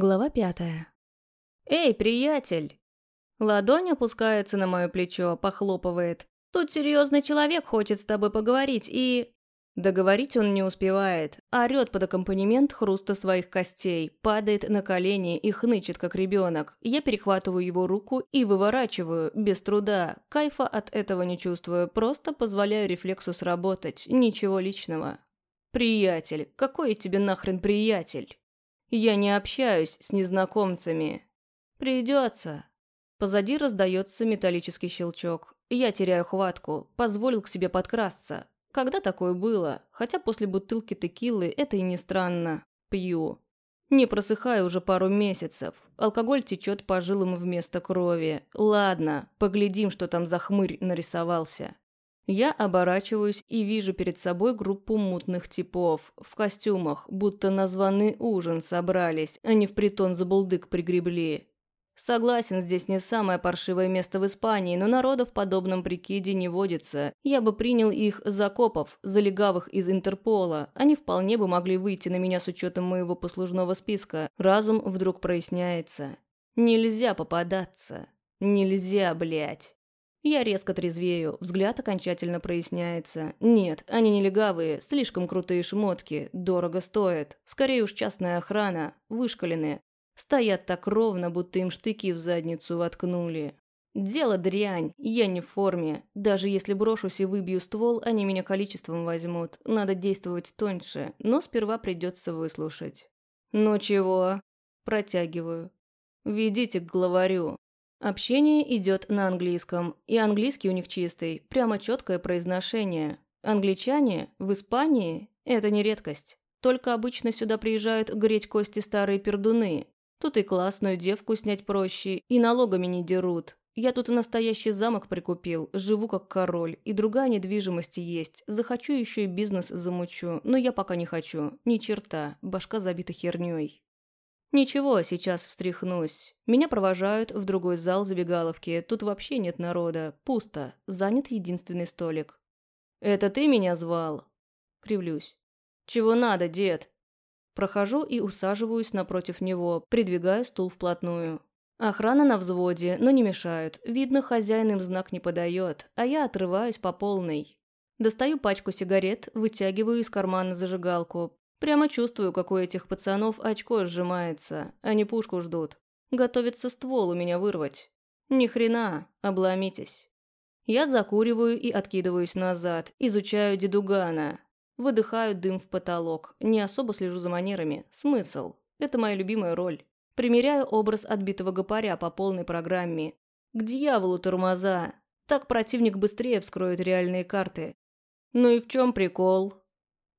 Глава пятая. «Эй, приятель!» Ладонь опускается на мое плечо, похлопывает. «Тут серьезный человек хочет с тобой поговорить и...» Договорить он не успевает, орёт под аккомпанемент хруста своих костей, падает на колени и хнычет, как ребенок. Я перехватываю его руку и выворачиваю, без труда. Кайфа от этого не чувствую, просто позволяю рефлексу сработать, ничего личного. «Приятель, какой я тебе нахрен приятель?» Я не общаюсь с незнакомцами. Придется. Позади раздается металлический щелчок. Я теряю хватку, позволил к себе подкрасться. Когда такое было? Хотя после бутылки текилы это и не странно. Пью. Не просыхаю уже пару месяцев. Алкоголь течет по жилам вместо крови. Ладно, поглядим, что там за хмырь нарисовался. Я оборачиваюсь и вижу перед собой группу мутных типов. В костюмах, будто на ужин собрались, а не в притон за булдык пригребли. Согласен, здесь не самое паршивое место в Испании, но народа в подобном прикиде не водится. Я бы принял их за копов, за легавых из Интерпола. Они вполне бы могли выйти на меня с учетом моего послужного списка. Разум вдруг проясняется. Нельзя попадаться. Нельзя, блядь. Я резко трезвею, взгляд окончательно проясняется. Нет, они не легавые, слишком крутые шмотки, дорого стоят. Скорее уж частная охрана, вышкаленные. Стоят так ровно, будто им штыки в задницу воткнули. Дело дрянь, я не в форме. Даже если брошусь и выбью ствол, они меня количеством возьмут. Надо действовать тоньше, но сперва придется выслушать. «Ну чего?» Протягиваю. «Ведите к главарю». Общение идет на английском, и английский у них чистый, прямо четкое произношение. Англичане в Испании – это не редкость. Только обычно сюда приезжают греть кости старые пердуны. Тут и классную девку снять проще, и налогами не дерут. Я тут настоящий замок прикупил, живу как король, и другая недвижимость есть. Захочу еще и бизнес замучу, но я пока не хочу. Ни черта, башка забита херней. Ничего, сейчас встряхнусь. Меня провожают в другой зал забегаловки. Тут вообще нет народа. Пусто. Занят единственный столик. «Это ты меня звал?» Кривлюсь. «Чего надо, дед?» Прохожу и усаживаюсь напротив него, придвигая стул вплотную. Охрана на взводе, но не мешают. Видно, хозяин им знак не подает, а я отрываюсь по полной. Достаю пачку сигарет, вытягиваю из кармана зажигалку, Прямо чувствую, как у этих пацанов очко сжимается, они пушку ждут. Готовится ствол у меня вырвать. Ни хрена, обломитесь. Я закуриваю и откидываюсь назад, изучаю дедугана. Выдыхаю дым в потолок, не особо слежу за манерами. Смысл? Это моя любимая роль. Примеряю образ отбитого гопаря по полной программе. К дьяволу тормоза. Так противник быстрее вскроет реальные карты. Ну и в чем прикол?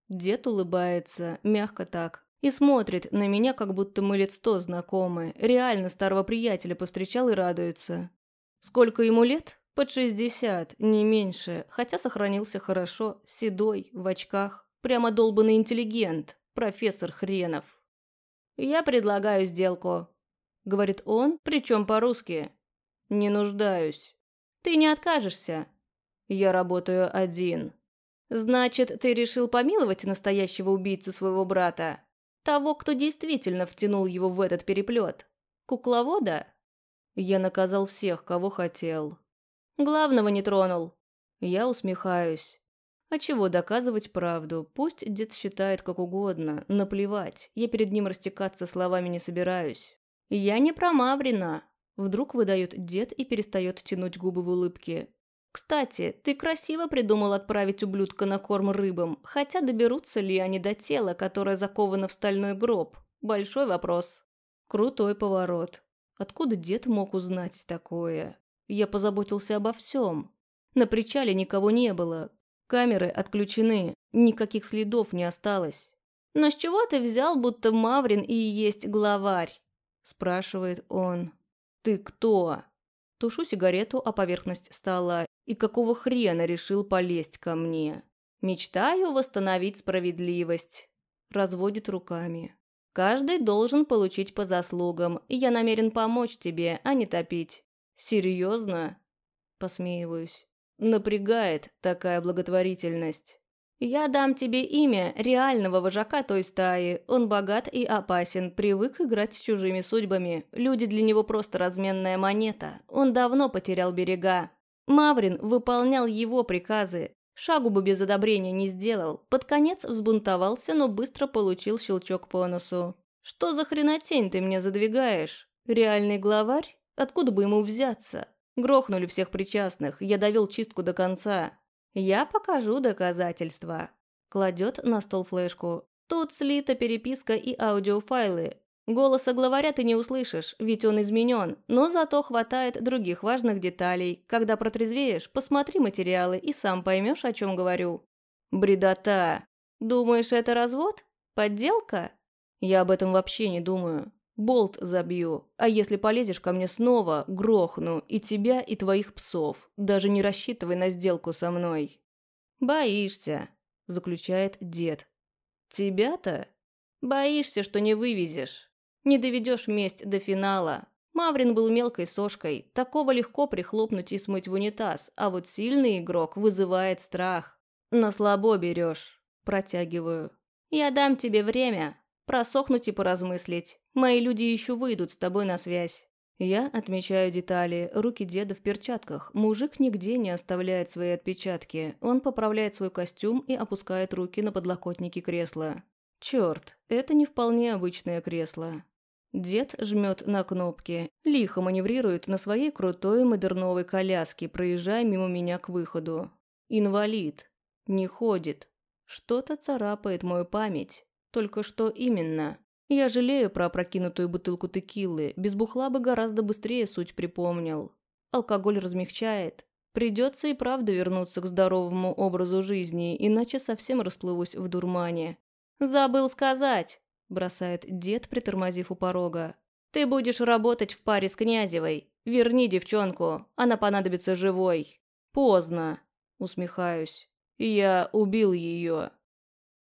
Дед улыбается, мягко так, и смотрит на меня, как будто мы лет сто знакомы. Реально старого приятеля повстречал и радуется. Сколько ему лет? Под шестьдесят, не меньше, хотя сохранился хорошо, седой, в очках. Прямо долбанный интеллигент, профессор Хренов. «Я предлагаю сделку», — говорит он, причем по-русски. «Не нуждаюсь». «Ты не откажешься?» «Я работаю один». «Значит, ты решил помиловать настоящего убийцу своего брата? Того, кто действительно втянул его в этот переплет? Кукловода?» Я наказал всех, кого хотел. Главного не тронул. Я усмехаюсь. А чего доказывать правду? Пусть дед считает как угодно. Наплевать. Я перед ним растекаться словами не собираюсь. Я не про Маврина. Вдруг выдает дед и перестает тянуть губы в улыбке. Кстати, ты красиво придумал отправить ублюдка на корм рыбам, хотя доберутся ли они до тела, которое заковано в стальной гроб? Большой вопрос. Крутой поворот. Откуда дед мог узнать такое? Я позаботился обо всем. На причале никого не было. Камеры отключены, никаких следов не осталось. «Но с чего ты взял, будто Маврин и есть главарь?» спрашивает он. «Ты кто?» Тушу сигарету о поверхность стола и какого хрена решил полезть ко мне? Мечтаю восстановить справедливость. Разводит руками. Каждый должен получить по заслугам, и я намерен помочь тебе, а не топить. Серьезно? Посмеиваюсь. Напрягает такая благотворительность. «Я дам тебе имя реального вожака той стаи. Он богат и опасен, привык играть с чужими судьбами. Люди для него просто разменная монета. Он давно потерял берега. Маврин выполнял его приказы. Шагу бы без одобрения не сделал. Под конец взбунтовался, но быстро получил щелчок по носу. «Что за хренотень ты мне задвигаешь? Реальный главарь? Откуда бы ему взяться? Грохнули всех причастных, я довел чистку до конца. Я покажу доказательства». Кладет на стол флешку. Тут слита переписка и аудиофайлы. Голоса главаря ты не услышишь, ведь он изменен, но зато хватает других важных деталей. Когда протрезвеешь, посмотри материалы и сам поймешь, о чем говорю. Бредота. Думаешь, это развод? Подделка? Я об этом вообще не думаю. Болт забью, а если полезешь ко мне снова, грохну и тебя, и твоих псов. Даже не рассчитывай на сделку со мной. Боишься, заключает дед. Тебя-то? Боишься, что не вывезешь. Не доведешь месть до финала. Маврин был мелкой сошкой, такого легко прихлопнуть и смыть в унитаз, а вот сильный игрок вызывает страх. На слабо берешь. Протягиваю. Я дам тебе время, Просохнуть и поразмыслить. Мои люди еще выйдут с тобой на связь. Я отмечаю детали. Руки деда в перчатках. Мужик нигде не оставляет свои отпечатки. Он поправляет свой костюм и опускает руки на подлокотники кресла. Черт, это не вполне обычное кресло. Дед жмет на кнопки, лихо маневрирует на своей крутой модерновой коляске, проезжая мимо меня к выходу. Инвалид. Не ходит. Что-то царапает мою память. Только что именно? Я жалею про опрокинутую бутылку текилы, без бухла бы гораздо быстрее суть припомнил. Алкоголь размягчает. Придется и правда вернуться к здоровому образу жизни, иначе совсем расплывусь в дурмане. «Забыл сказать!» – бросает дед, притормозив у порога. «Ты будешь работать в паре с Князевой. Верни девчонку, она понадобится живой». «Поздно», – усмехаюсь. «Я убил ее».